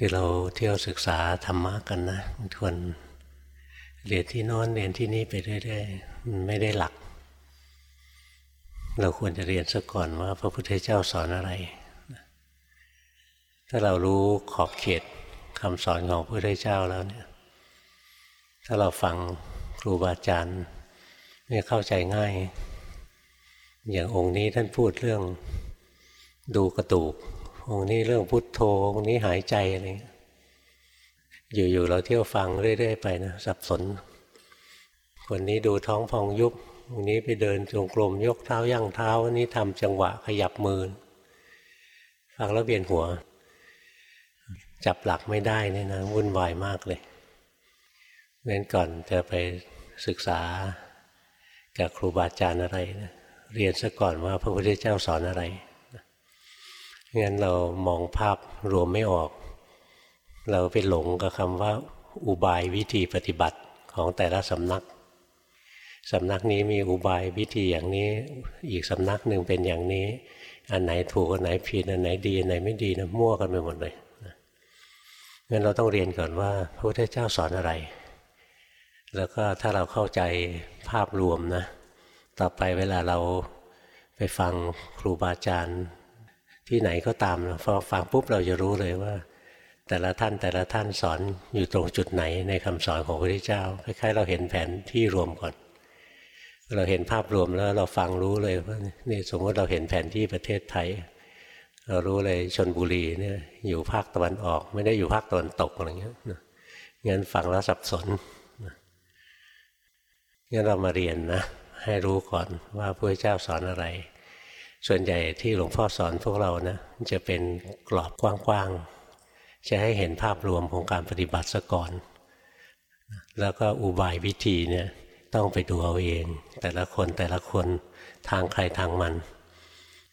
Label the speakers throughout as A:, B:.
A: คือเราเที่ยวศึกษาธรรมะกันนะมันควรเรียนที่นอนเรียนที่นี่ไปเรื่อยๆมันไม่ได้หลัก เราควรจะเรียนซะก่อนว่า พระพุทธเจ้าสอนอะไร ถ้าเรารู้ขอบเขตคำสอนของพระพุทธเจ้าแล้วเนี่ย ถ้าเราฟังครูบาอาจารย์เนี่ยเข้าใจง่าย อย่างองค์นี้ท่านพูดเรื่องดูกระตูก องนี้เรื่องพุทโธองนี้หายใจอะไรอยู่ๆเราเที่ยวฟังเรื่อยๆไปนะสับสน คนนี้ดูท้องพองยุบองนี้ไปเดินจงกรมยกเท้าย่างเท้าอันนี้ทำจังหวะขยับมือฟังแล้วเบียนหัว จับหลักไม่ได้นี่นะวุ่นวายมากเลยเน้นก่อนจะไปศึกษากับครูบาอาจารย์อะไรนะเรียนซะก่อนว่าพระพุทธเจ้าสอนอะไร งั้นเรามองภาพรวมไม่ออก เราไปหลงกับคำว่า อุบายวิธีปฏิบัติของแต่ละสำนักสำนักนี้มีอุบายวิธีอย่างนี้ อีกสำนักหนึ่งเป็นอย่างนี้ อันไหนถูกอันไหนผิดอันไหนดีอันไหนไม่ดีนะมั่วกันไปหมดเลยงั้นเราต้องเรียนก่อนว่าพระพุทธเจ้าสอนอะไร แล้วก็ถ้าเราเข้าใจภาพรวมนะ ต่อไปเวลาเราไปฟังครูบาอาจารย์ ที่ไหนก็ตามพอฟังปุ๊บเราจะรู้เลยว่า แต่ละท่านแต่ละท่านสอนอยู่ตรงจุดไหนในคำสอนของพระพุทธเจ้าคล้ายๆเราเห็นแผนที่รวมก่อน เราเห็นภาพรวมแล้วเราฟังรู้เลยว่านี่สมมติเราเห็นแผนที่ประเทศไทย เรารู้เลยชนบุรีเนี่ยอยู่ภาคตะวันออก ไม่ได้อยู่ภาคตะวันตกอะไรเงี้ยงั้นฟังแล้วสับสนงั้นเรามาเรียนนะให้รู้ก่อนว่าพระพุทธเจ้าสอนอะไร ส่วนใหญ่ที่หลวงพ่อสอนพวกเรานะจะเป็นกรอบกว้างๆ จะให้เห็นภาพรวมของการปฏิบัติซะก่อน แล้วก็อุบายวิธีเนี่ยต้องไปดูเอาเอง แต่ละคนแต่ละคนทางใครทางมัน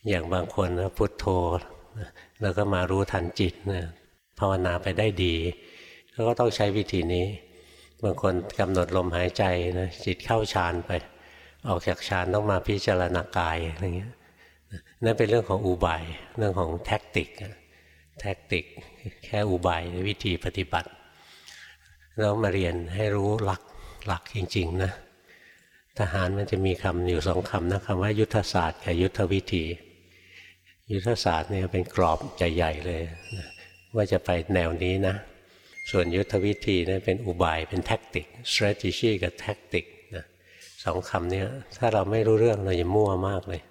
A: อย่างบางคนนะพุทโธแล้วก็มารู้ทันจิตนะภาวนาไปได้ดีก็ต้องใช้วิธีนี้ บางคนกำหนดลมหายใจนะจิตเข้าฌานไป ออกจากฌานต้องมาพิจารณากายอะไรเงี้ย นั่นเป็นเรื่องของอุบาย เรื่องของแท็กติก แท็กติก แค่อุบายวิธีปฏิบัติเรามาเรียนให้รู้หลักหลักจริง ๆ นะ ทหารมันจะมีคำอยู่สองคำนะคำว่ายุทธศาสตร์กับยุทธวิธี ยุทธศาสตร์เนี่ยเป็นกรอบใหญ่ๆเลย ว่าจะไปแนวนี้นะ ส่วนยุทธวิธีนะเป็นอุบายเป็นแท็กติก strategy กับแท็กติกนะสองคำนี้ถ้าเราไม่รู้เรื่องเราจะมั่วมากเลย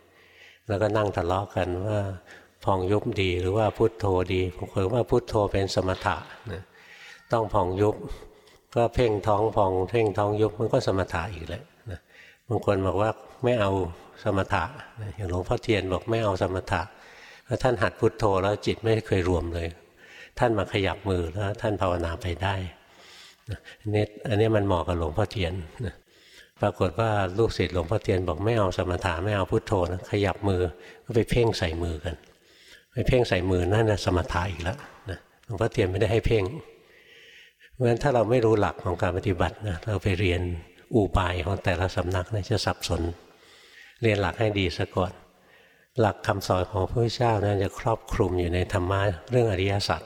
A: แล้วก็นั่งทะเลาะกันว่าพองยุบดีหรือว่าพุทโธดีบางคนว่าพุทโธเป็นสมถะนะต้องพองยุบก็เพ่งท้องพองเพ่งท้องยุบมันก็สมถะอีกแล้วนะบางคนบอกว่าไม่เอาสมถะอย่างหลวงพ่อเทียนบอกไม่เอาสมถะเพราะท่านหัดพุทโธแล้วจิตไม่เคยรวมเลย ท่านมาขยับมือแล้วท่านภาวนาไปได้อันนี้อันนี้มันเหมาะกับหลวงพ่อเทียนนะ ปรากฏว่าลูกศิษย์หลวงพ่อเทียนบอกไม่เอาสมถะไม่เอาพุทโธนะขยับมือก็ไปเพ่งใส่มือกันไปเพ่งใส่มือนั่นนะสมถะอีกแล้วนะหลวงพ่อเทียนไม่ได้ให้เพ่งเพราะฉะนั้นถ้าเราไม่รู้หลักของการปฏิบัตินะเราไปเรียนอุบายของแต่ละสำนักนะจะสับสน เรียนหลักให้ดีซะก่อน หลักคำสอนของพระพุทธเจ้านะจะครอบคลุมอยู่ในธรรมะเรื่องอริยสัจ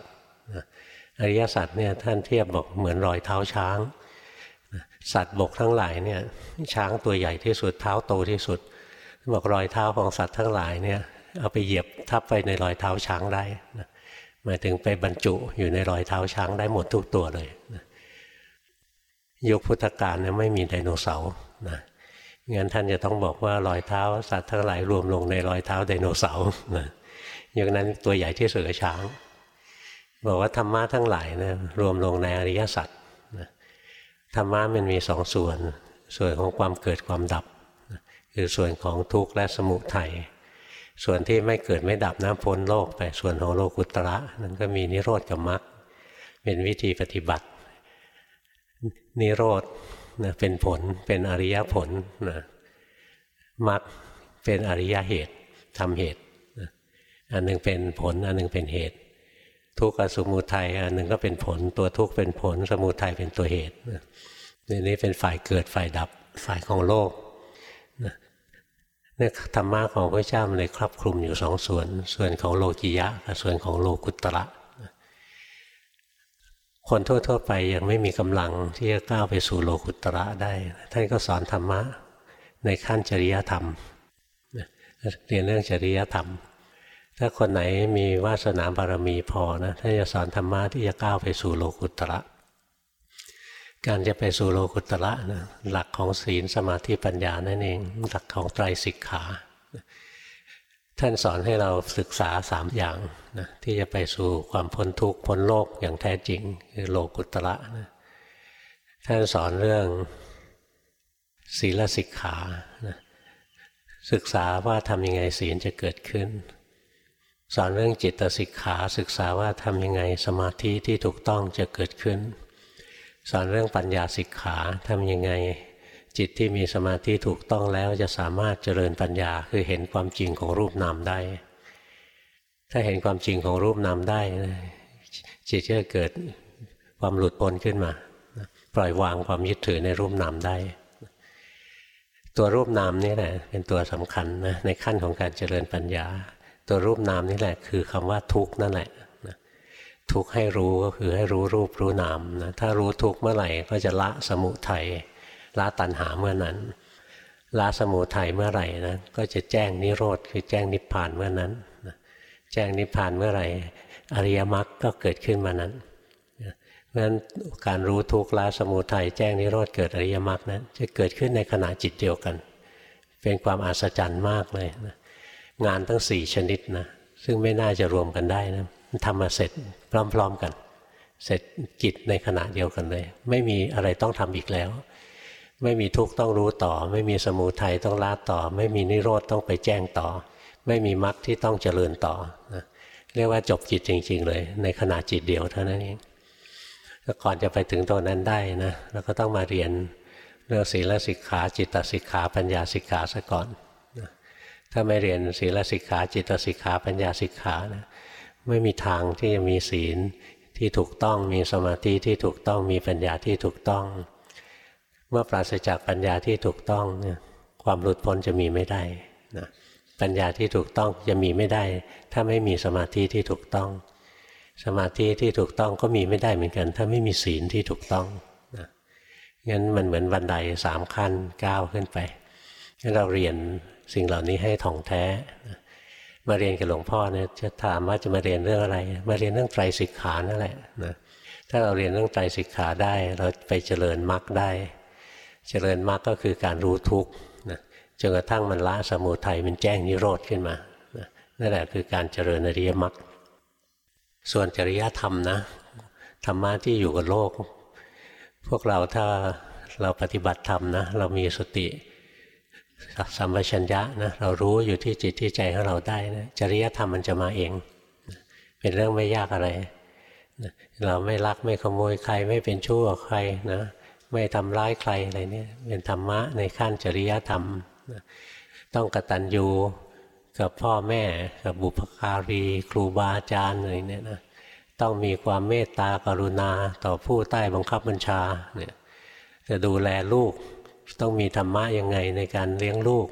A: อริยสัจเนี่ยท่านเทียบบอกเหมือนรอยเท้าช้าง สัตว์บกทั้งหลายเนี่ยช้างตัวใหญ่ที่สุดเท้าโตที่สุด บอกรอยเท้าของสัตว์ทั้งหลายเนี่ยเอาไปเหยียบทับไปในรอยเท้าช้างได้นะหมายถึงไปบรรจุอยู่ในรอยเท้าช้างได้หมดทุกตัวเลยนะยุคพุทธกาลเนี่ยไม่มีไดโนเสาร์นะงั้นท่านจะต้องบอกว่ารอยเท้าสัตว์ทั้งหลายรวมลงในรอยเท้าไดโนเสาร์นะยุคนั้นตัวใหญ่ที่สุดช้าง บอกว่าธรรมะทั้งหลายนะรวมลงในอริยสัจ ธรรมะมันมีสองส่วน ส่วนของความเกิดความดับ คือส่วนของทุกข์และสมุทัยส่วนที่ไม่เกิดไม่ดับนะพ้นโลกไปส่วนของโลกุตระนั่นก็มีนิโรธกับมรรคเป็นวิธีปฏิบัติ นิโรธนะเป็นผลเป็นอริยผลนะมรรคเป็นอริยเหตุทำเหตุ อันหนึ่งเป็นผล อันหนึ่งเป็นเหตุ ทุกข์กับสมุทัยอันหนึ่งก็เป็นผลตัวทุกข์เป็นผล สมุทัยเป็นตัวเหตุนี่นี้เป็นฝ่ายเกิดฝ่ายดับฝ่ายของโลกเนี่ยธรรมะของพระเจ้ามันเลยครอบคลุมอยู่สองส่วน ส่วนของโลกิยะกับส่วนของโลกุตระคนทั่วๆไปยังไม่มีกำลังที่จะก้าวไปสู่โลกุตระได้ท่านก็สอนธรรมะในขั้นจริยธรรมเรียนเรื่องจริยธรรม ถ้าคนไหนมีวาสนาบารมีพอนะท่านจะสอนธรรมะที่จะก้าวไปสู่โลกุตระการจะไปสู่โลกุตระนะหลักของศีลสมาธิปัญญานั่นเองหลักของไตรสิกขา ท่านสอนให้เราศึกษาสามอย่างนะที่จะไปสู่ความพ้นทุกข์พ้นโลกอย่างแท้จริงคือโลกุตระนะท่านสอนเรื่องศีลสิกขานะศึกษาว่าทำยังไงศีลจะเกิดขึ้น สอนเรื่องจิตสิกขาศึกษาว่าทำยังไงสมาธิที่ถูกต้องจะเกิดขึ้น สอนเรื่องปัญญาสิกขาทำยังไง จิตที่มีสมาธิถูกต้องแล้วจะสามารถเจริญปัญญาคือเห็นความจริงของรูปนามได้ ถ้าเห็นความจริงของรูปนามได้ จิตจะเกิดความหลุดพ้นขึ้นมา ปล่อยวางความยึดถือในรูปนามได้ ตัวรูปนามนี่แหละเป็นตัวสำคัญนะในขั้นของการเจริญปัญญา ตัวรูปนามนี่แหละ คือคำว่าทุกข์นั่นแหละทุกข์ให้รู้ก็คือให้รู้รูปรู้นามนะถ้ารู้ทุกข์เมื่อไหร่ก็จะละสมุทัยละตัณหาเมื่อนั้น ละสมุทัยเมื่อไหร่นะก็จะแจ้งนิโรธคือแจ้งนิพพานเมื่อนั้นแจ้งนิพพานเมื่อไหร่อริยมรรคก็เกิดขึ้นมานั้นเพราะฉะนั้นการรู้ทุกข์ละสมุทัยแจ้งนิโรธเกิดอริยมรรคนั้นจะเกิดขึ้นในขณะจิตเดียวกัน เป็นความอัศจรรย์มากเลยนะ งานทั้งสี่ชนิดนะซึ่งไม่น่าจะรวมกันได้นะทำมาเสร็จพร้อมๆกัน เสร็จจิตในขณะเดียวกันเลย ไม่มีอะไรต้องทำอีกแล้ว ไม่มีทุกข์ต้องรู้ต่อ ไม่มีสมุทัยต้องละต่อ ไม่มีนิโรธต้องไปแจ้งต่อ ไม่มีมรรคที่ต้องเจริญต่อนะเรียกว่าจบจิตจริง ๆ เลย ในขณะจิตเดียวเท่านั้นเองก่อนจะไปถึงตัวนั้นได้นะเราก็ต้องมาเรียนเรื่องศีลสิกขาจิตตสิกขาปัญญาสิกขาซะก่อน ถ้าไม่เรียนศีลสิกขาจิตสิกขาปัญญาสิกขานะไม่มีทางที่จะมีศีลที่ถูกต้องมีสมาธิที่ถูกต้องมีปัญญาที่ถูกต้อง เมื่อปราศจากปัญญาที่ถูกต้องเนี่ยความหลุดพ้นจะมีไม่ได้นะปัญญาที่ถูกต้องจะมีไม่ได้ ถ้าไม่มีสมาธิที่ถูกต้อง สมาธิที่ถูกต้องก็มีไม่ได้เหมือนกัน ถ้าไม่มีศีลที่ถูกต้องนะงั้นมันเหมือนบันไดสามขั้นก้าวขึ้นไปงั้นเราเรียน สิ่งเหล่านี้ให้ท่องแท้ มาเรียนกับหลวงพ่อเนี่ยจะถามว่าจะมาเรียนเรื่องอะไร มาเรียนเรื่องไตรสิกขานั่นแหละนะถ้าเราเรียนเรื่องไตรสิกขาได้ เราไปเจริญมรรคได้ เจริญมรรคก็คือการรู้ทุกข์นะจนกระทั่งมันละสมุทัยมันแจ้งนิโรธขึ้นมานะนั่นแหละคือการเจริญอริยมรรคส่วนจริยธรรมนะธรรมะที่อยู่กับโลก พวกเราถ้าเราปฏิบัติธรรมนะเรามีสติ สัมปชัญญะนะเรารู้อยู่ที่จิตที่ใจของเราได้นะจริยธรรมมันจะมาเอง เป็นเรื่องไม่ยากอะไรเราไม่รักไม่ขโมยใครไม่เป็นชั่วใครนะไม่ทำร้ายใครอะไรเนี่ยเป็นธรรมะในขั้นจริยธรรมต้องกตัญญูกับพ่อแม่กับบุพการี ครูบาอาจารย์อะไรเนี่ยนะต้องมีความเมตตากรุณาต่อผู้ใต้บังคับบัญชาเนี่ยจะดูแลลูก ต้องมีธรรมะยังไงในการเลี้ยงลูก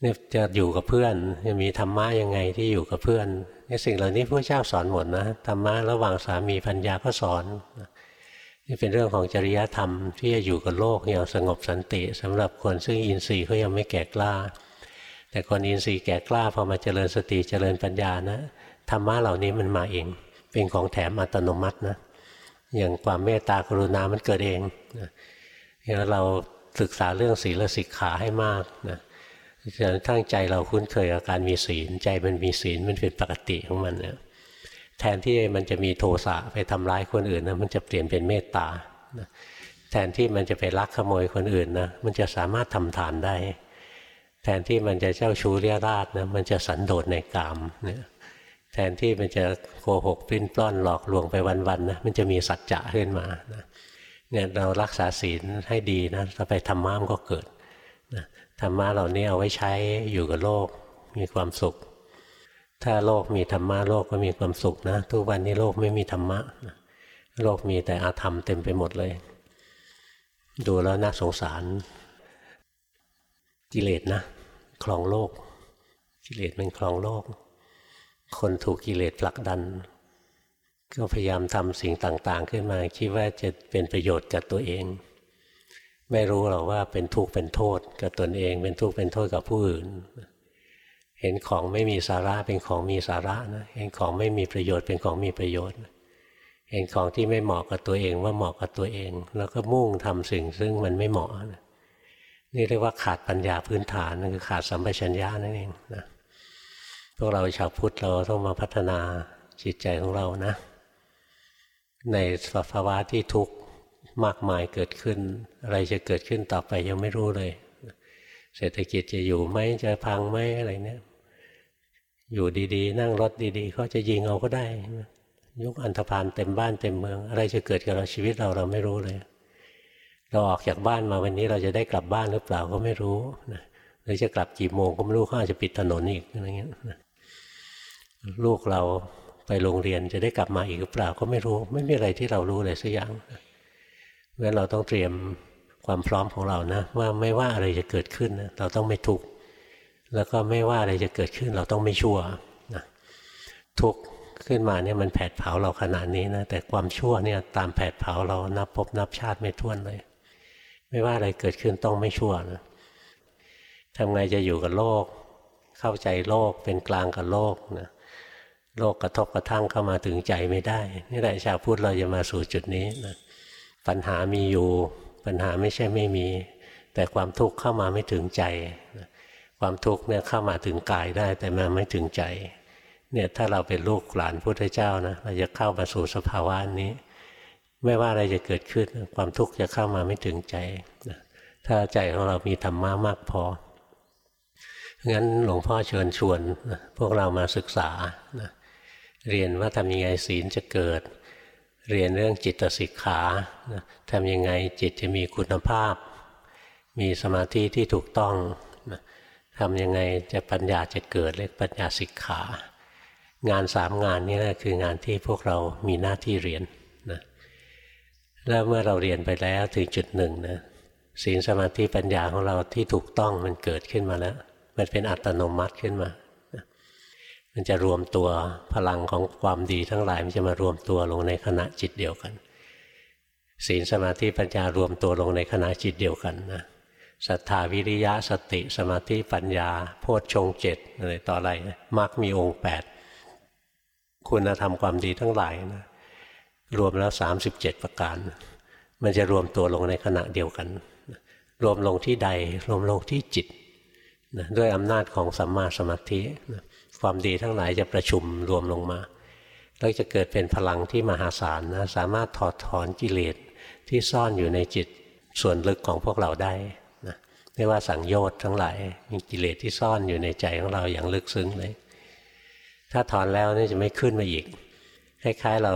A: เนี่ยจะอยู่กับเพื่อนจะมีธรรมะยังไงที่อยู่กับเพื่อนนี่สิ่งเหล่านี้พระเจ้าสอนหมดนะธรรมะระหว่างสามีพัญญาก็สอนนี่เป็นเรื่องของจริยธรรมที่จะอยู่กับโลกอย่างสงบสันติสำหรับคนซึ่งอินทรีย์เขายังไม่แก่กล้า แต่คนอินทรีย์แก่กล้าพอมาเจริญสติเจริญปัญญานะธรรมะเหล่านี้มันมาเอง เป็นของแถมอัตโนมัตินะอย่างความเมตตากรุณามันเกิดเองนะ งั้นเราศึกษาเรื่องศีลสิกขาให้มากนะจนทั้งใจเราคุ้นเคยกับการมีศีล ใจมันมีศีลมันเป็นปกติของมันนะแทนที่มันจะมีโทสะไปทำร้ายคนอื่นนะมันจะเปลี่ยนเป็นเมตตาแทนที่มันจะไปลักขโมยคนอื่นนะมันจะสามารถทำทานได้ แทนที่มันจะเจ้าชู้เรียราดนะมันจะสันโดษในกามเนี่ยแทนที่มันจะโกหกปิ้นปล้อนหลอกลวงไปวันๆนะมันจะมีสัจจะขึ้นมานะ เนี่ยเรารักษาศีลให้ดีนะถ้าไปธรรมะมันก็เกิดนะธรรมะเหล่านี้เอาไว้ใช้อยู่กับโลกมีความสุข ถ้าโลกมีธรรมะโลกก็มีความสุขนะทุกวันนี้โลกไม่มีธรรมะโลกมีแต่อาธรรมเต็มไปหมดเลย ดูแล้วน่าสงสารกิเลสนะคลองโลก กิเลสเป็นคลองโลก คนถูกกิเลสผลักดัน ก็พยายามทำสิ่งต่าง ๆ ขึ้นมาคิดว่าจะเป็นประโยชน์กับตัวเอง ไม่รู้หรอกว่าเป็นทุกข์เป็นโทษกับตนเอง เป็นทุกข์เป็นโทษกับผู้อื่น เห็นของไม่มีสาระเป็นของมีสาระนะเห็นของไม่มีประโยชน์เป็นของมีประโยชน์ เห็นของที่ไม่เหมาะกับตัวเองว่าเหมาะกับตัวเอง แล้วก็มุ่งทำสิ่งซึ่งมันไม่เหมาะนะนี่เรียกว่าขาดปัญญาพื้นฐานคือขาดสัมปชัญญะนั่นเองนะพวกเราชาวพุทธเราต้องมาพัฒนาจิตใจของเรานะ ในสภาวะที่ทุกข์มากมายเกิดขึ้น อะไรจะเกิดขึ้นต่อไปยังไม่รู้เลย เศรษฐกิจจะอยู่ไหมจะพังไหมอะไรเนี่ยอยู่ดีๆ นั่งรถดีๆเขาจะยิงเอาก็ได้ ยุคอันธพาลเต็มบ้านเต็มเมือง อะไรจะเกิดกับเราชีวิตเราเราไม่รู้เลย เราออกจากบ้านมาวันนี้เราจะได้กลับบ้านหรือเปล่าก็ไม่รู้นะหรือจะกลับกี่โมงก็ไม่รู้เขาอาจจะปิดถนนอีกอะไรเงี้ยลูกเรา ไปโรงเรียนจะได้กลับมาอีกหรือเปล่าก็ไม่รู้ ไม่มีอะไรที่เรารู้เลยสักอย่างเพราะฉะนั้นเราต้องเตรียมความพร้อมของเรานะ ว่าไม่ว่าอะไรจะเกิดขึ้นนะเราต้องไม่ทุกข์แล้วก็ไม่ว่าอะไรจะเกิดขึ้น เราต้องไม่ชั่วนะทุกข์ขึ้นมาเนี่ยมันแผดเผาเราขนาดนี้นะแต่ความชั่วเนี่ยตามแผดเผาเรานับพบนับชาติไม่ท้วนเลย ไม่ว่าอะไรเกิดขึ้นต้องไม่ชั่วนะทำไงจะอยู่กับโลก เข้าใจโลกเป็นกลางกับโลกนะ โลกกระทบกระทั่งเข้ามาถึงใจไม่ได้ นี่แหละชาวพุทธเราจะมาสู่จุดนี้นะปัญหามีอยู่ ปัญหาไม่ใช่ไม่มี แต่ความทุกข์เข้ามาไม่ถึงใจนะความทุกข์เนี่ยเข้ามาถึงกายได้ แต่มาไม่ถึงใจ เนี่ยถ้าเราเป็นลูกหลานพุทธเจ้านะเราจะเข้ามาสู่สภาวะนี้ ไม่ว่าอะไรจะเกิดขึ้นความทุกข์จะเข้ามาไม่ถึงใจนะถ้าใจของเรามีธรรมะมากพองั้นหลวงพ่อเชิญชวนพวกเรามาศึกษานะ เรียนว่าทำยังไงศีลจะเกิด เรียนเรื่องจิตสิกขาทำยังไงจิตจะมีคุณภาพ มีสมาธิที่ถูกต้องทำยังไงจะปัญญาจะเกิดเรียกปัญญาสิกขา งานสามงานนี้แหละคืองานที่พวกเรามีหน้าที่เรียนนะแล้วเมื่อเราเรียนไปแล้วถึงจุดหนึ่งนะศีลสมาธิปัญญาของเราที่ถูกต้องมันเกิดขึ้นมาแล้ว มันเป็นอัตโนมัติขึ้นมา มันจะรวมตัวพลังของความดีทั้งหลาย มันจะมารวมตัวลงในขณะจิตเดียวกัน ศีลสมาธิปัญญารวมตัวลงในขณะจิตเดียวกันนะศรัทธาวิริยะสติสมาธิปัญญา โพชฌงเจ็ดอะไรต่ออะไรมรรคมีองค์แปดคุณธรรมความดีทั้งหลายนะรวมแล้ว 37 ประการ มันจะรวมตัวลงในขณะเดียวกัน รวมลงที่ใดรวมลงที่จิตนะด้วยอำนาจของสัมมาสมาธินะ ความดีทั้งหลายจะประชุมรวมลงมาแล้วจะเกิดเป็นพลังที่มหาศาลนะสามารถถอดถอนกิเลสที่ซ่อนอยู่ในจิตส่วนลึกของพวกเราได้นะเรียกว่าสังโยชน์ทั้งหลายมีกิเลสที่ซ่อนอยู่ในใจของเราอย่างลึกซึ้งเลย ถ้าถอนแล้วนี่จะไม่ขึ้นมาอีกคล้ายๆเรา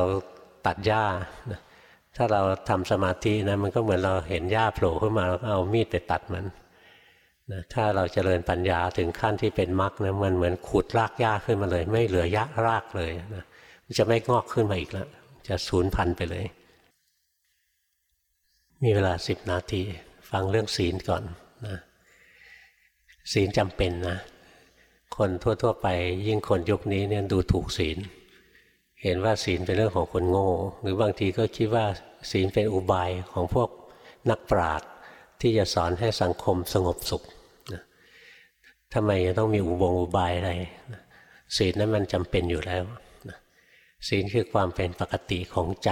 A: ตัดหญ้าถ้าเราทำสมาธินะมันก็เหมือนเราเห็นหญ้าโผล่ขึ้นมาแล้วก็เอามีดไปตัดมัน นะถ้าเราจเจริญปัญญาถึงขั้นที่เป็นมรรคนะมันเหมือนขุดรากหญ้าขึ้นมาเลย ไม่เหลือหญ้ารากเลยนะมันจะไม่งอกขึ้นมาอีกแล้ว จะสูญพันธุ์ไปเลย มีเวลาสิบนาที ฟังเรื่องศีลก่อนนะศีลจำเป็นนะ คนทั่ว ๆ ไปยิ่งคนยุคนี้เนี่ยดูถูกศีล เห็นว่าศีลเป็นเรื่องของคนโง่ หรือบางทีก็คิดว่าศีลเป็นอุบายของพวกนักปราชญ์ที่จะสอนให้สังคมสงบสุข ทำไมจะต้องมีอุบงอุบายอะไรศีลนั้นมันจำเป็นอยู่แล้วศีลคือความเป็นปกติของใจ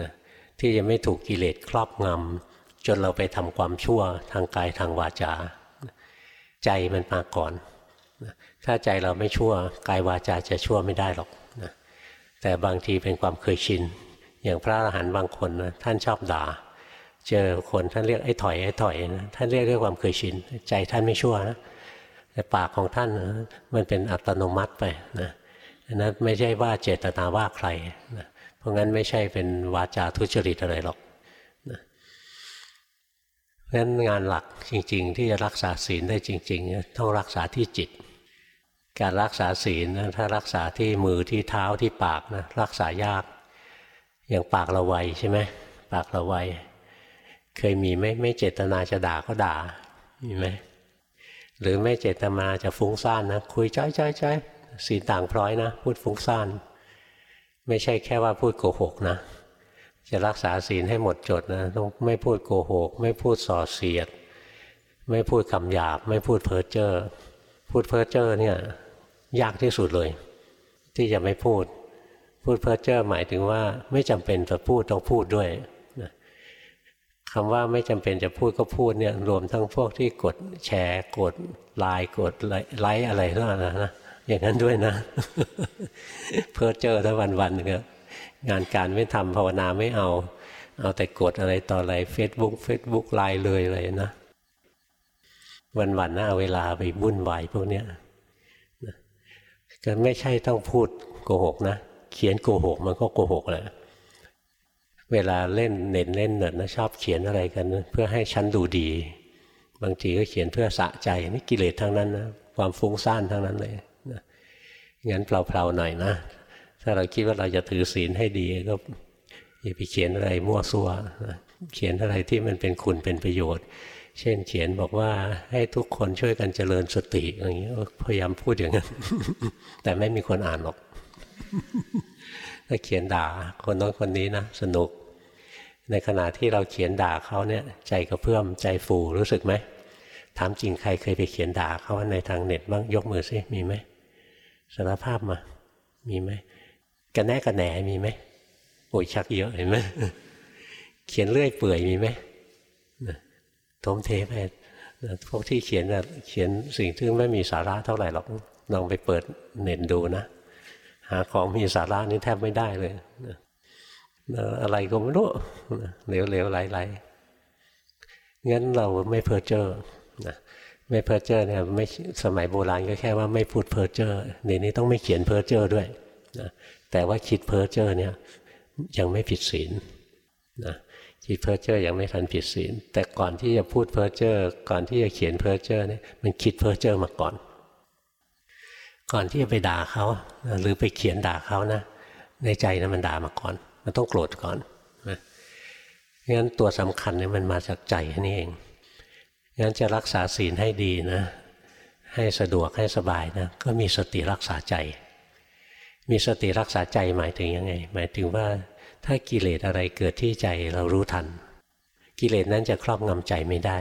A: นะที่จะไม่ถูกกิเลสครอบงำจนเราไปทำความชั่วทางกายทางวาจา ใจมันมาก่อนถ้าใจเราไม่ชั่วกายวาจาจะชั่วไม่ได้หรอกแต่บางทีเป็นความเคยชิน อย่างพระอรหันต์บางคนนะท่านชอบด่า เจอคนท่านเรียกไอ้ถอยไอ้ถอยนะท่านเรียกด้วยความเคยชิน ใจท่านไม่ชั่วนะ แต่ปากของท่านมันเป็นอัตโนมัติไปนะนั้นไม่ใช่ว่าเจตนาว่าใครนะเพราะงั้นไม่ใช่เป็นวาจาทุจริตอะไรหรอกนะงั้นงานหลักจริง ๆ ที่จะรักษาศีลได้จริงๆต้องรักษาที่จิต การรักษาศีลนะถ้ารักษาที่มือที่เท้าที่ปากนะรักษายาก อย่างปากเราไวใช่ไหมปากเราไวเคยมีไหมไม่เจตนาจะด่าก็ด่ามีไหม หรือไม่เจตนาจะฟุ้งซ่านนะคุยจ้อยจ้อยจ้อยศีต่างพร้อยนะ พูดฟุ้งซ่านไม่ใช่แค่ว่าพูดโกหกนะ จะรักษาศีลให้หมดจดนะต้องไม่พูดโกหก ไม่พูดส่อเสียด ไม่พูดคำหยาบ ไม่พูดเพ้อเจ้อพูดเพ้อเจ้อเนี่ยยากที่สุดเลย ที่จะไม่พูด พูดเพ้อเจ้อหมายถึงว่าไม่จำเป็นจะพูดต้องพูดด้วย คำว่าไม่จำเป็นจะพูดก็พูดเนี่ยรวมทั้งพวกที่กดแชร์ กดไลน์กดไลค์อะไรนั่นนะนะอย่างนั้นด้วยนะ เพื่อเจอทั้งวันวันก็งานการไม่ทำภาวนาไม่เอา เอาแต่กดอะไรต่ออะไร Facebook Facebook Line เลยอะไรนะ วันวันนะเอาเวลาไปวุ่นวายพวกเนี้ยก็ไม่ใช่ต้องพูดโกหกนะ เขียนโกหกมันก็โกหกแหละ เวลาเล่นเน็ตเล่นเน็ตนะชอบเขียนอะไรกัน เพื่อให้ฉันดูดี บางทีก็เขียนเพื่อสะใจนี่กิเลสทั้งนั้นนะความฟุ้งซ่านทั้งนั้นเลยนะงั้นเปล่าๆหน่อยนะ ถ้าเราคิดว่าเราจะถือศีลให้ดีก็อย่าไปเขียนอะไรมั่วซั่วนะเขียนอะไรที่มันเป็นคุณเป็นประโยชน์ เช่นเขียนบอกว่าให้ทุกคนช่วยกันเจริญสติอย่างนี้พยายามพูดอย่างนั้น แต่ไม่มีคนอ่านหรอกถ้าเขียนด่าคนน้องคนนี้นะสนุก ในขณะที่เราเขียนด่าเขาเนี่ยใจกระเพื่อมใจฟูรู้สึกไหมถามจริงใครเคยไปเขียนด่าเขาในทางเน็ตบ้างยกมือซิมีไหมสารภาพมา มีไหมกันแน่กันแหนมีไหมโอ้ยชักเยอะเห็นไหมเขียนเรื่อยเปื่อยมีไหมทมเทไปพวกที่เขียนเขียนสิ่งที่ไม่มีสาระเท่าไหร่หรอกลองไปเปิดเน็ตดูนะ หาของมีสาระนี่แทบไม่ได้เลย อะไรก็ไม่รู้เหลวๆไหลๆงั้นเราไม่เพอเจ้อนะไม่เพอเจ้อเนี่ยไม่สมัยโบราณก็แค่ว่าไม่พูดเพอเจ้อเดี๋ยวนี้ต้องไม่เขียนเพอเจ้อด้วยนะแต่ว่าคิดเพอเจ้อเนี่ยยังไม่ผิดศีลนะคิดเพอเจ้อยังไม่ทันผิดศีลแต่ก่อนที่จะพูดเพอเจ้อก่อนที่จะเขียนเพอเจ้อเนี่ยมันคิดเพอเจ้อมาก่อน ก่อนที่จะไปด่าเขาหรือไปเขียนด่าเขานะในใจนะมันด่ามาก่อน มันต้องโกรธก่อนนะงั้นตัวสำคัญเนี่ยมันมาจากใจนี่เอง งั้นจะรักษาศีลให้ดีนะ ให้สะดวกให้สบายนะ ก็มีสติรักษาใจ มีสติรักษาใจหมายถึงยังไง หมายถึงว่าถ้ากิเลสอะไรเกิดที่ใจเรารู้ทัน กิเลสนั้นจะครอบงำใจไม่ได้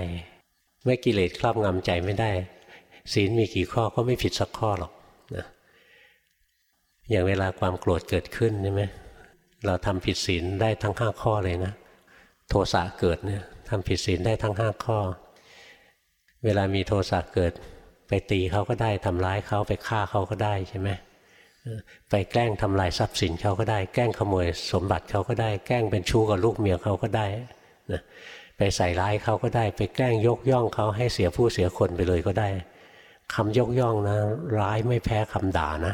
A: เมื่อกิเลสครอบงำใจไม่ได้ ศีลมีกี่ข้อก็ไม่ผิดสักข้อหรอกนะอย่างเวลาความโกรธเกิดขึ้นใช่ไหม เราทำผิดศีลได้ทั้งห้าข้อเลยนะ โทสะเกิดเนี่ยทำผิดศีลได้ทั้งห้าข้อ เวลามีโทสะเกิด ไปตีเขาก็ได้ทำร้ายเขาไปฆ่าเขาก็ได้ใช่ไหมไปแกล้งทำลายทรัพย์สินเขาก็ได้ แกล้งขโมยสมบัติเขาก็ได้ แกล้งเป็นชู้กับลูกเมียเขาก็ได้นะไปใส่ร้ายเขาก็ได้ ไปแกล้งยกย่องเขาให้เสียผู้เสียคนไปเลยก็ได้คำยกย่องนะ ร้ายไม่แพ้คำด่านะ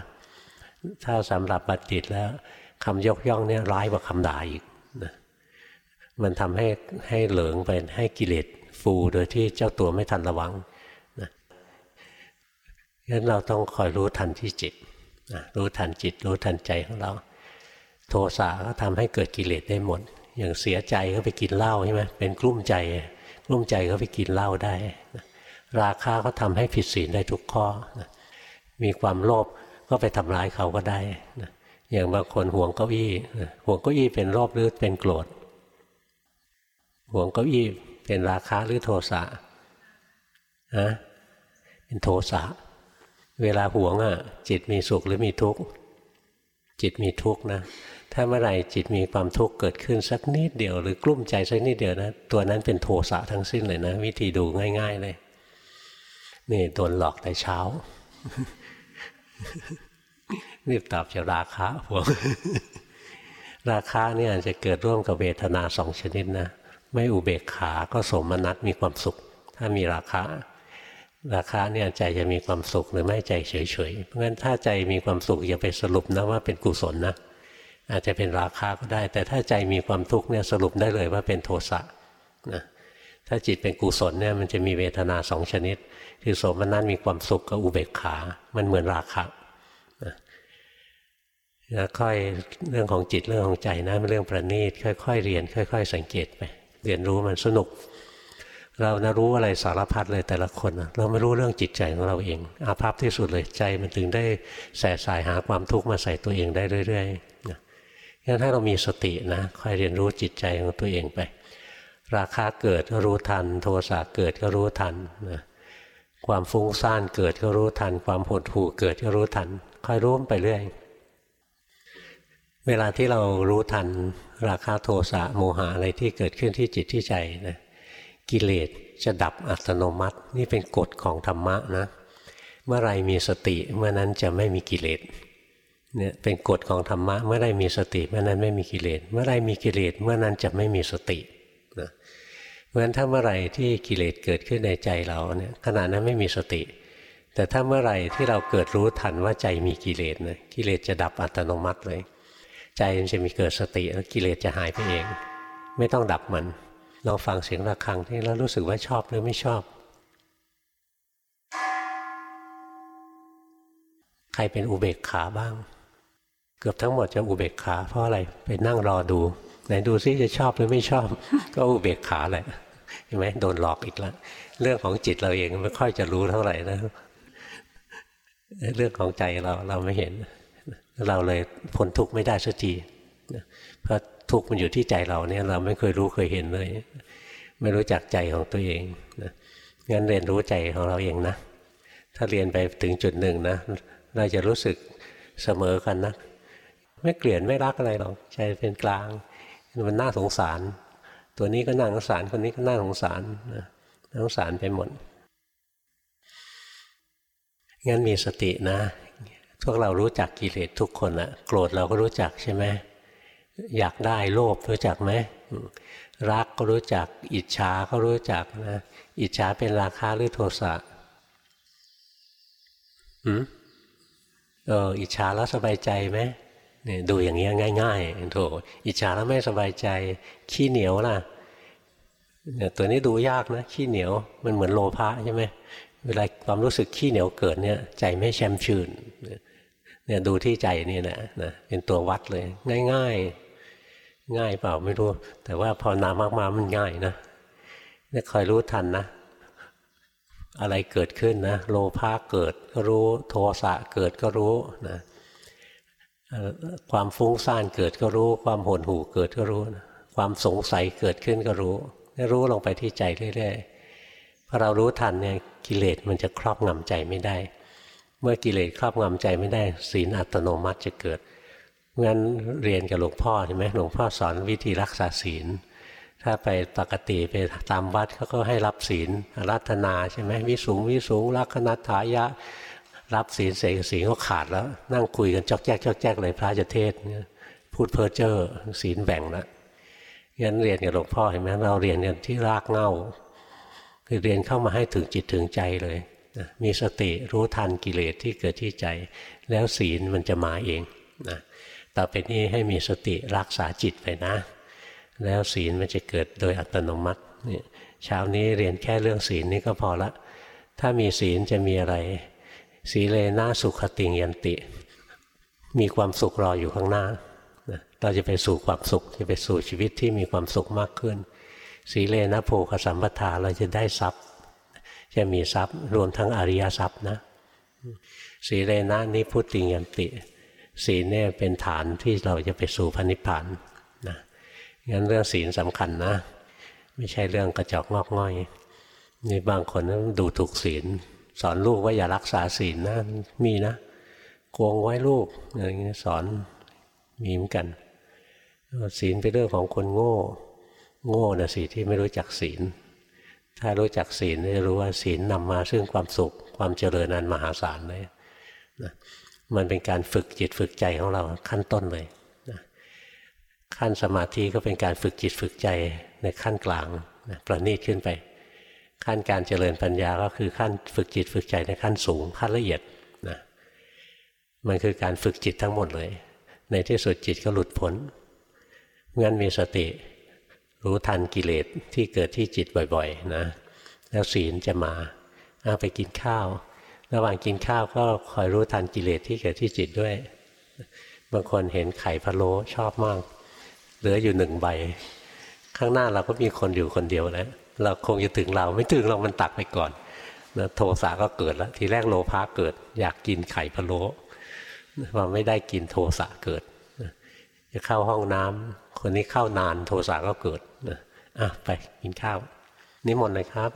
A: ถ้าสำหรับบัณฑิตแล้ว คำยกย่องเนี่ยร้ายกว่าคำด่าอีกนะมันทำให้ให้เหลิงไปให้กิเลสฟูโดยที่เจ้าตัวไม่ทันระวังนะงั้นเราต้องคอยรู้ทันที่จิตนะรู้ทันจิต รู้ทันใจของเรา โทสะก็ทำให้เกิดกิเลสได้หมด อย่างเสียใจก็ไปกินเหล้าใช่ไหมเป็นกลุ้มใจกลุ้มใจก็ไปกินเหล้าได้นะราคาก็ทำให้ผิดศีลได้ทุกข้อนะมีความโลภก็ไปทำร้ายเขาก็ได้นะ อย่างบางคนห่วงเก้าอี้ห่วงเก้าอี้เป็นรอบหรือเป็นโกรธห่วงเก้าอี้เป็นราคาหรือโทสะฮะเป็นโทสะเวลาห่วงอะ จิตมีสุขหรือมีทุกข์จิตมีทุกข์นะถ้าเมื่อไหร่จิตมีความทุกข์เกิดขึ้นสักนิดเดียวหรือกลุ้มใจสักนิดเดียวนะตัวนั้นเป็นโทสะทั้งสิ้นเลยนะ วิธีดูง่าย ๆ เลยนี่โดนหลอกแต่เช้า รีบตอบจะราคะพวกราคะเนี่ยจะเกิดร่วมกับเวทนาสองชนิดนะ ไม่อุเบกขาก็สมนัตมีความสุข ถ้ามีราคะ ราคะเนี่ยใจจะมีความสุขหรือไม่ใจเฉยๆ เพราะงั้นถ้าใจมีความสุขอย่าไปสรุปนะว่าเป็นกุศลนะอาจจะเป็นราคะก็ได้ แต่ถ้าใจมีความทุกข์เนี่ยสรุปได้เลยว่าเป็นโทสะนะถ้าจิตเป็นกุศลเนี่ยมันจะมีเวทนาสองชนิด คือสมนัตมีความสุขกับอุเบกขา มันเหมือนราคะ นะค่อยเรื่องของจิตเรื่องของใจนะเป็นเรื่องประณีตค่อย ๆ เรียน ค่อย ๆ สังเกตไปเรียนรู้มันสนุก เรานะรู้อะไรสารพัดเลยแต่ละคนนะเราไม่รู้เรื่องจิตใจของเราเอง อาภัพที่สุดเลยใจมันถึงได้แสสายหาความทุกข์มาใส่ตัวเองได้เรื่อยๆนะงั้นถ้าเรามีสตินะค่อยเรียนรู้จิตใจของตัวเองไป ราคาเกิดก็รู้ทัน โทสะเกิดก็รู้ทันนะความฟุ้งซ่านเกิดก็รู้ทัน ความหดหู่เกิดก็รู้ทันค่อยรู้ไปเรื่อย เวลาที่เรารู้ทันราคาโทสะโมหะอะไรที่เกิดขึ้นที่จิตที่ใจนะกิเลสจะดับอัตโนมัติ นี่เป็นกฎของธรรมะนะเมื่อไรมีสติเมื่อนั้นจะไม่มีกิเลสเนี่ยเป็นกฎของธรรมะเมื่อไรมีสติเมื่อนั้นไม่มีกิเลสเมื่อไรมีกิเลสเมื่อนั้นจะไม่มีสตินะเพราะฉะนั้นถ้าเมื่อไรที่กิเลสเกิดขึ้นในใจเราเนี่ยขณะนั้นไม่มีสติ แต่ถ้าเมื่อไรที่เราเกิดรู้ทันว่าใจมีกิเลสนะกิเลสจะดับอัตโนมัติเลย ใจมันจะมีเกิดสติแล้วกิเลสจะหายไปเอง ไม่ต้องดับมันลองฟังเสียงระฆังที่แล้วรู้สึกว่าชอบหรือไม่ชอบ ใครเป็นอุเบกขาบ้าง เกือบทั้งหมดจะอุเบกขา เพราะอะไรไปนั่งรอดูไหนดูซิจะชอบหรือไม่ชอบ ก็อุเบกขาแหละเห็นไหมโดนหลอกอีกแล้วเรื่องของจิตเราเองไม่ค่อยจะรู้เท่าไหร่นะเรื่องของใจเราเราไม่เห็น เราเลยพ้นทุกข์ไม่ได้สักทีเพราะทุกข์มันอยู่ที่ใจเราเนี่ยเราไม่เคยรู้เคยเห็นเลย ไม่รู้จักใจของตัวเองนะงั้นเรียนรู้ใจของเราเองนะ ถ้าเรียนไปถึงจุดหนึ่งนะเราจะรู้สึกเสมอกันนะไม่เกลียดไม่รักอะไรหรอกใจเป็นกลาง มันน่าสงสาร ตัวนี้ก็น่าสงสารคนนี้ก็น่าสงสารนะน่าสงสารไปหมดงั้นมีสตินะ พวกเรารู้จักกิเลสทุกคนอะโกรธเราก็รู้จักใช่ไหมอยากได้โลภรู้จักไหมรักก็รู้จัก อิจฉาก็รู้จักนะอิจฉาเป็นราคาหรือโทสะอืมเอออิจฉาแล้วสบายใจไหมเนี่ยดูอย่างเงี้ยง่ายๆโถอิจฉาแล้วไม่สบายใจ ขี้เหนียวล่ะเนี่ยตัวนี้ดูยากนะ ขี้เหนียวมันเหมือนโลภะใช่ไหม เวลาความรู้สึกขี้เหนียวเกิดเนี่ยใจไม่แช่มชื่นเนี่ยดูที่ใจนี่แหละนะเป็นตัววัดเลย ง่าย ๆ ง่ายเปล่าไม่รู้ แต่ว่าพอนามากๆมันง่ายนะเนี่ยคอยรู้ทันนะอะไรเกิดขึ้นนะโลภะเกิดก็รู้โทสะเกิดก็รู้นะความฟุ้งซ่านเกิดก็รู้ ความหดหู่เกิดก็รู้ ความสงสัยเกิดขึ้นก็รู้รู้ลงไปที่ใจเรื่อยๆ พอเรารู้ทันเนี่ยกิเลสมันจะครอบงำใจไม่ได้ เมื่อกิเลสครอบงำใจไม่ได้ ศีลอัตโนมัติจะเกิดงั้นเรียนกับหลวงพ่อใช่ไหมหลวงพ่อสอนวิธีรักษาศีล ถ้าไปปกติไปตามวัดเขาก็ให้รับศีลรัตนาใช่ไหมวิสูงวิสูงรักนัถายะ รับศีลเสกศีลก็ขาดแล้ว นั่งคุยกันจอกแจ๊กจอกแจ๊กเลยพระจะเทศพูดเพ้อเจ้อศีลแบ่งแล้วงั้นเรียนกับหลวงพ่อเห็นไหมเราเรียนกันที่รากเง้า คือเรียนเข้ามาให้ถึงจิตถึงใจเลยมีสติรู้ทันกิเลสที่เกิดที่ใจ แล้วศีลมันจะมาเองนะต่อไปนี้ให้มีสติรักษาจิตไปนะ แล้วศีลมันจะเกิดโดยอัตโนมัตินี่เช้านี้เรียนแค่เรื่องศีลนี่ก็พอละ ถ้ามีศีลจะมีอะไรสีเลนะสุขติงยันติ มีความสุขรออยู่ข้างหน้าเราจะไปสู่ความสุข จะไปสู่ชีวิตที่มีความสุขมากขึ้น สีเลนะโภคสัมปทาเราจะได้ทรัพย์ จะมีทรัพย์รวมทั้งอริยทรัพย์นะ สีเรนะนิพุติยันติศีลเนี่ยเป็นฐานที่เราจะไปสู่พระนิพพานนะงั้นเรื่องศีลสำคัญนะ ไม่ใช่เรื่องกระจอกงอกง่อยนี่บางคนดูถูกศีล สอนลูกว่าอย่ารักษาศีลนะมีนะโกงไว้ลูกอย่างนี้สอนมีเหมือนกันศีลเป็นเรื่องของคนโง่ โง่นะสิที่ไม่รู้จักศีล ถ้ารู้จักศีลจะรู้ว่าศีลนำมาซึ่งความสุข ความเจริญอันมหาศาลเลยนะมันเป็นการฝึกจิตฝึกใจของเราขั้นต้นเลยนะขั้นสมาธิก็เป็นการฝึกจิตฝึกใจในขั้นกลางนะประณีตขึ้นไป ขั้นการเจริญปัญญาก็คือขั้นฝึกจิตฝึกใจในขั้นสูงขั้นละเอียดนะมันคือการฝึกจิตทั้งหมดเลย ในที่สุดจิตก็หลุดพ้นงั้นมีสติ รู้ทันกิเลสที่เกิดที่จิตบ่อยๆนะ แล้วศีลจะมาเอาไปกินข้าว ระหว่างกินข้าวก็คอยรู้ทันกิเลสที่เกิดที่จิตด้วย บางคนเห็นไข่พะโล้ชอบมาก เหลืออยู่หนึ่งใบ ข้างหน้าเราก็มีคนอยู่คนเดียวแล้วเราคงจะถึงเราไม่ถึงเรามันตักไปก่อนนะโทสะก็เกิดแล้ว ทีแรกโลภะเกิด อยากกินไข่พะโล้พอไม่ได้กินโทสะเกิดจะเข้าห้องน้ำ คนนี้เข้านานโทสะก็เกิดนะอะไปกินข้าวนิมนต์เลยครับ